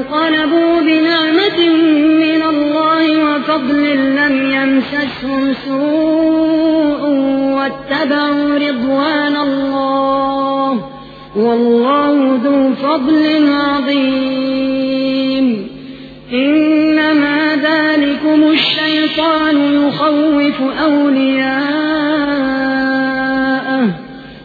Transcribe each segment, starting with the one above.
فانقلبوا بنعمة من الله وفضل لم يمسسهم سوء واتبعوا رضوان الله. والله ذو فضل عظيم. إنما ذلكم الشيطان يخوف أولياءه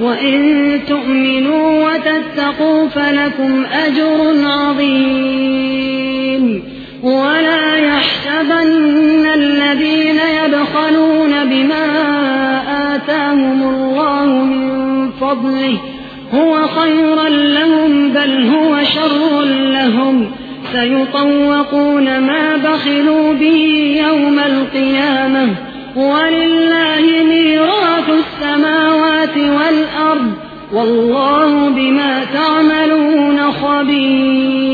وإن تؤمنوا وتتقوا فلكم أجر عظيم ولا يحسبن الذين يبخلون بما آتاهم الله من فضله هو خيرا لهم بل هو شر لهم سيطوقون ما بخلوا به يوم القيامة ولله والأرض والله بما تعملون خبير.